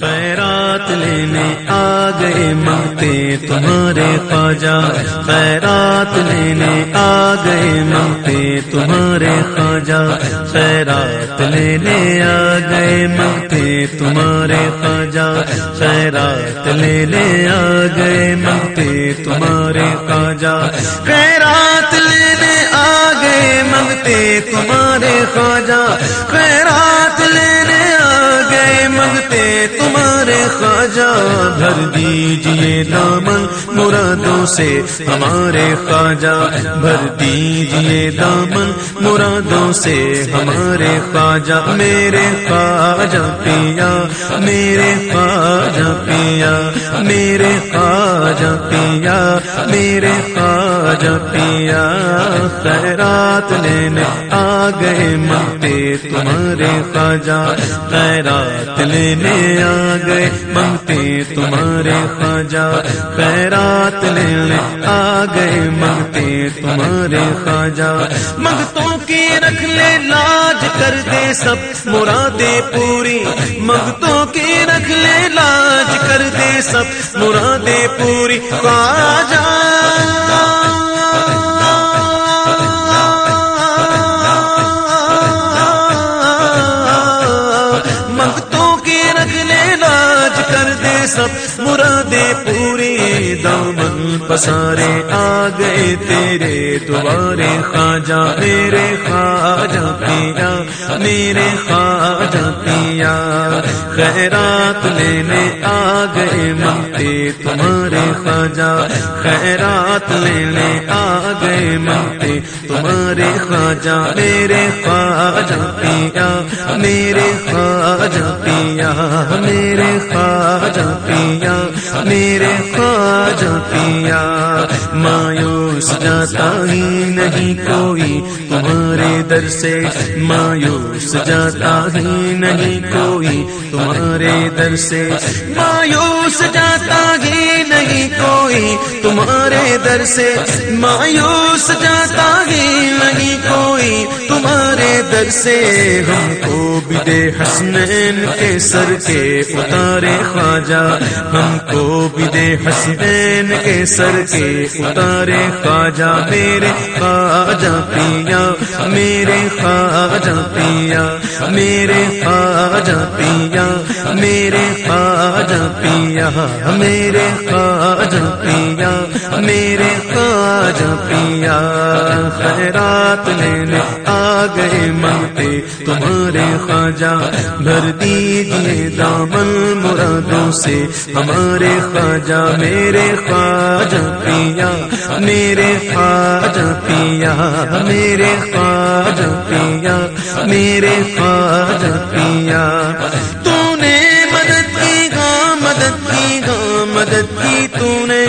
خیرات لینے آ گئے مانگتے تمہارے خواجہ. خیرات لینے آ گئے مانگتے تمہارے خواجہ. خیرات لینے آ گئے مانگتے تمہارے خواجہ. خیرات لینے آ گئے مانگتے تمہارے خواجہ. خیرات لینے آ گئے مانگتے تمہارے خواجہ. خیرات بھر دیجیے دامن مرادوں سے، ہمارے خواجہ بھر دیجیے دامن مرادوں سے، ہمارے خواجہ، میرے خواجہ پیا، میرے خواجہ پیا، میرے خواجہ پیا، میرے خواجہ پیا خیرات لینے آ گئے منگتے تمہارے خواجہ خیرات لینے آ گئے منگتے تمہارے خواجہ خیرات لینے آ گئے منگتے تمہارے خواجہ منگتوں کی رکھ لے لاج کر دے سب مرادیں پوری۔ منگتوں کی رکھ لے لاج کر دے سب مرادیں پوری۔ خواجہ سب مرادیں پوری دامن پسارے آ گئے تیرے دوبارے خواجہ، میرے خواجہ پیرا میرے خواجہ پیا خیرات لینے آ گئے منگتے تمہارے خواجہ، خیرات لینے آ گئے منگتے تمہارے خواجہ، میرے خواجہ پیا، میرے خواجہ پیا، میرے خواجہ پیا، میرے خواجہ پیا۔ مایوس جاتا ہی نہیں کوئی، تمہارے در سے مایوس جاتا ہی نہیں کوئی تمہارے در سے مایوس جاتا ہی نہیں کوئی تمہارے در سے مایوس جاتا ہی نہیں کوئی تمہارے در سے ہم کو بھی دے حسنین کے سر کے اتارے خواجہ ہم کو بھی دے حسنین کے سر کے اتارے خواجہ میرے خواجہ پیا میرے خواجہ پیا میرے خواجہ پیا، میرے خواجہ پیا، میرے خواجہ پیا، میرے خواجہ پیا۔ خیرات لینے آ گئے منگتے تمہارے خواجہ بھر دیجیے دامن مرادوں سے۔ ہمارے خواجہ، میرے خواجہ پیا، میرے خواجہ پیا، میرے خواجہ پیا، میرے خواجہ پیا۔ تو نے مدد کی گا مدد کی گا مدد کی تو نے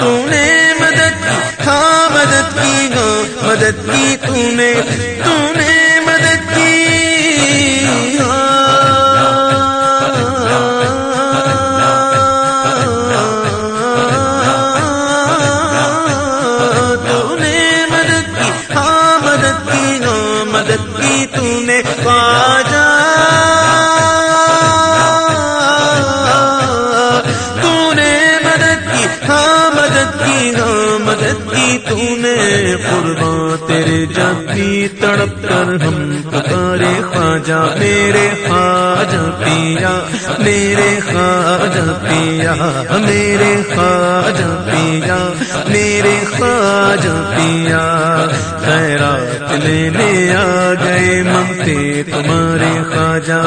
تو نے مدد کی ہاں مدد کی گا مدد کی تو نے تو نے بھی تڑپ کر ہم پکارے خواجہ، میرے خواجہ پیا، میرے خواجہ پیا، میرے خواجہ پیا، میرے خواجہ پیا۔ خیرات لینے آ گئے منگتے تمہارے خواجہ۔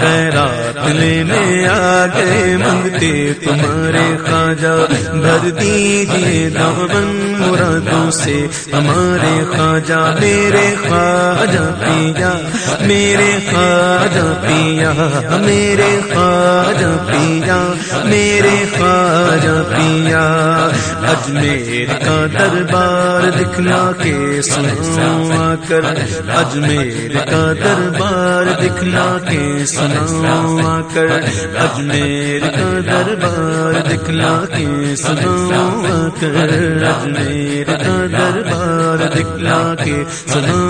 خیرات لینے آ گئے منگتے تمہارے خواجہ۔ بھر دیجیے دامن مرادوں سے ہمارے خواجہ، میرے خواجہ پیا میرے خواجہ پیا، میرے خواجہ پیا، میرے خواجہ پیا۔ اجمیر کا دربار دکھلا کے سنا کر۔ اجمیر کا دربار دکھلا کے سنا کر۔ اجمیر کا دربار دکھلا کے سنا کر۔ اجمیر کا دربار دکھلا کے سنا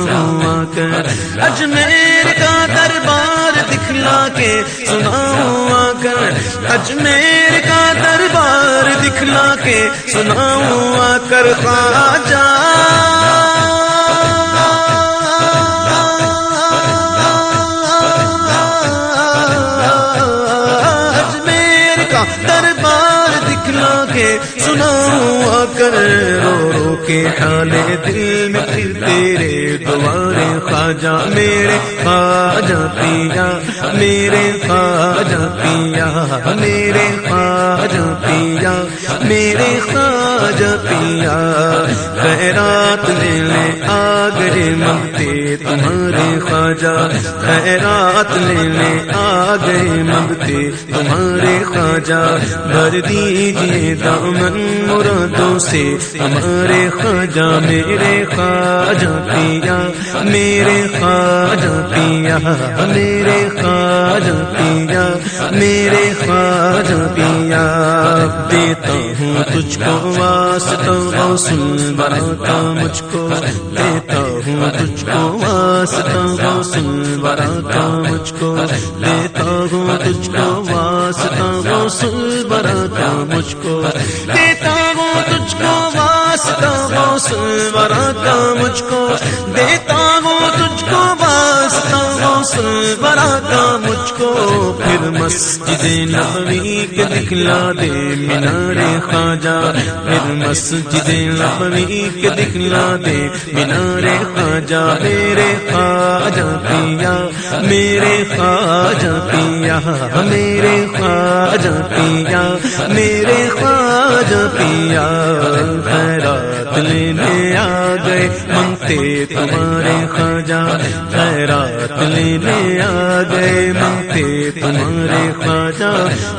کر۔ اجمیر کا دربار دکھلا کے سناؤں آ کر۔ اجمیر کا دربار دکھلا کے سناؤں آ کر۔ خواجہ۔ اجمیر کا دربار دکھلا کے سناؤں آ کر۔ رو کے ڈالے دل میں پھر تیرے دوارے خواجہ، میرے خواجہ پیا، میرے خواجہ پیا، میرے خواجہ پیا، میرے خواجہ پیا۔ خیرات لے لے خواجہ خیرات لینے آ گئے منگتے تمہارے خواجہ بھر دیجیے دامن مرادوں سے۔ ہمارے خواجہ، میرے خواجہ پیا، میرے خواجہ پیا، میرے خواجہ پیا، میرے خواجہ پیا۔ دیتا ہوں تجھ کو واسطہ، غوث براتا مجھ کو۔ دیتا ہوں تجھ کو واسطہ غوث براتا مجھ کو دیتا ہوں، تجھ کو واسطہ غوث براتا مجھ کو دیتا ہوں، تجھ کو واسطہ غوث براتا مجھ کو دیتا ہوں، تجھ کو غوث براتا مجھ کو۔ پھر مسجد نبوی کے دکھلا دے مینار خواجہ۔ پھر مسجد نبوی کے دکھلا دے مینار خواجہ۔ میرے خواجہ پیا، میرے خواجہ پیا۔ میرے خواجہ پیا، میرے خواجہ پیا۔ خیرات لینے آ گئے منگتے تمہارے خواجہ خیرات لینے آ گئے منگتے تمہارے خواجہ۔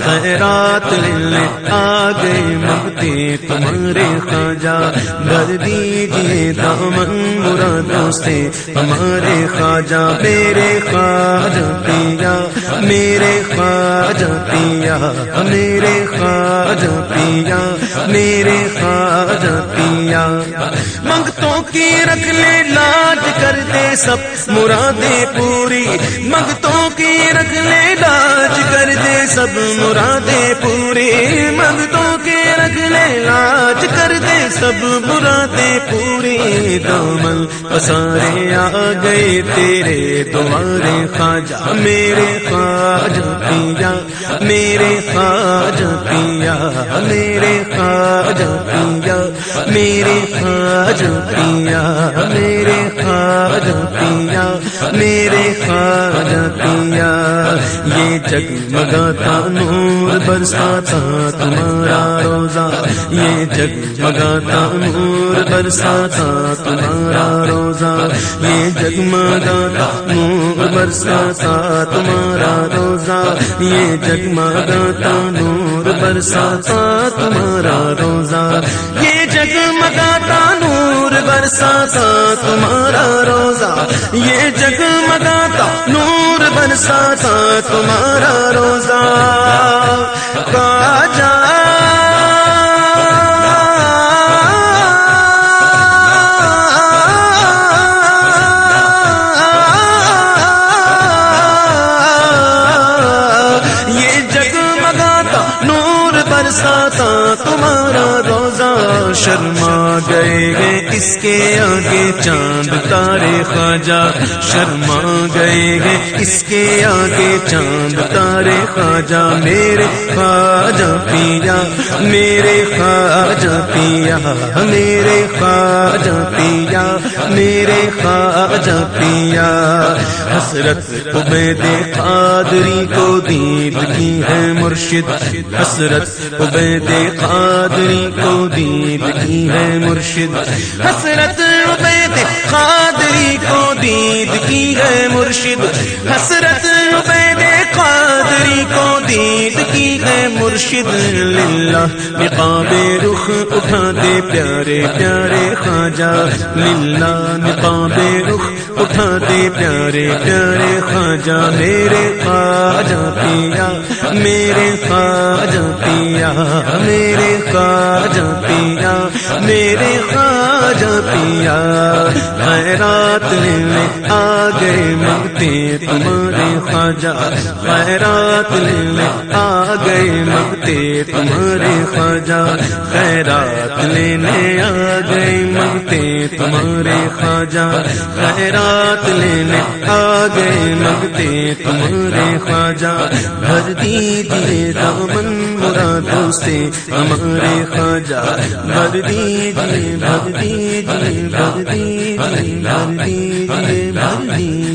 خیرات لینے آ گئے منگتے تمہارے خواجہ بھر دیجیے دامن مرادوں سے۔ ہمارے خواجہ، میرے خواجہ پیا، میرے خواجہ پیا، میرے خواجہ پیا، میرے خواجہ پیا۔ منگتوں کی رکھ لے، لاج کر دے سب مرادیں پوری۔ منگتوں کی رکھ لے، لاج کر دے سب مرادیں پوری منگتوں کی رکھ لے لاج کر دے۔ سب مرادیں پوری دامن پسارے آ گئے۔ تیرے تمہارے خواجہ، میرے خواجہ پیا۔ میرے خواجہ پیا۔ میرے خواجہ پیا۔ میرے خواجہ پیا۔ یہ جگمگاتا نور، برساتا تمہارا روزہ۔ یہ جگمگاتا نور، برساتا تمہارا روزہ۔ یہ جگمگاتا نور، برساتا تمہارا روزہ۔ یہ جگمگاتا نور، برساتا تمہارا روزہ۔ یہ برساتا تمہارا روزہ یہ جگمگاتا نور برساتا تمہارا روزہ۔ اس کے آگے چاند تارے خواجہ شرما گئے گے۔ اس کے آگے چاند تارے خواجہ، میرے خواجہ پیا، میرے خواجہ پیا، میرے خواجہ پیا، میرے خواجہ پیا۔ حسرت عبید قادری کو دید کی ہے مرشد۔ حسرت عبید قادری کو دید کی ہے مرشد۔ حسرت عبید قادری کو دید کی ہے مرشد، حسرت عبید قادری کو دید کی ہے مرشد۔ للہ نقاب رخ اٹھا دے پیارے پیارے خواجہ، للہ نقاب رخ اٹھا دے پیارے پیارے خواجہ میرے خواجہ پیا، میرے خواجہ پیا، میرے خواجہ پیا، میرے خواجہ پیا۔ خیرات میں آ گئے منگتے تمہارے خواجہ خیرات لینے آ گئے مگتے تمہارے خواجہ خیرات لینے آ گئے مگتے تمہارے خواجہ خیرات لینے آ گئے مگتے تمہارے خواجہ بھر دیجیے دامن مرادوں سے، ہمارے خواجہ بھر دیجیے بھر دیجیے بھر دیجیے بھر دیجیے بھر دیجیے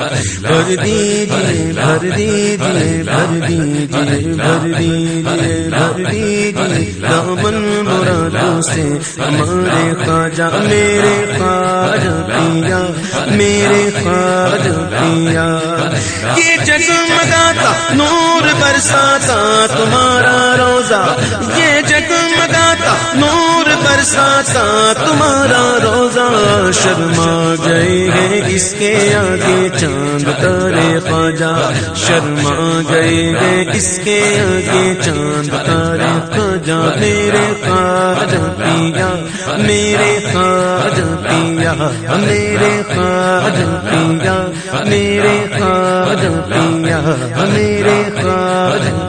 بھر دیجیے بھر دیجیے بھر دیجیے بھر دیجیے بھر دیجیے دامن مرادوں سے ہمارے خواجہ میرے خواجہ پیا میرے خواجہ پیا یہ جگمگاتا نور برساتا تمہارا روزہ یہ جگمگاتا نور برساتا تمہارا روزہ شرما گئے ہیں اس کے آگے چاند تارے خواجہ، شرما گئے ہیں اس کے آگے۔ چاند تارے خواجہ، میرے خواجہ پیا، میرے خواجہ پیا، میرے خواجہ پیا، میرے خواجہ پیا، میرے خواجہ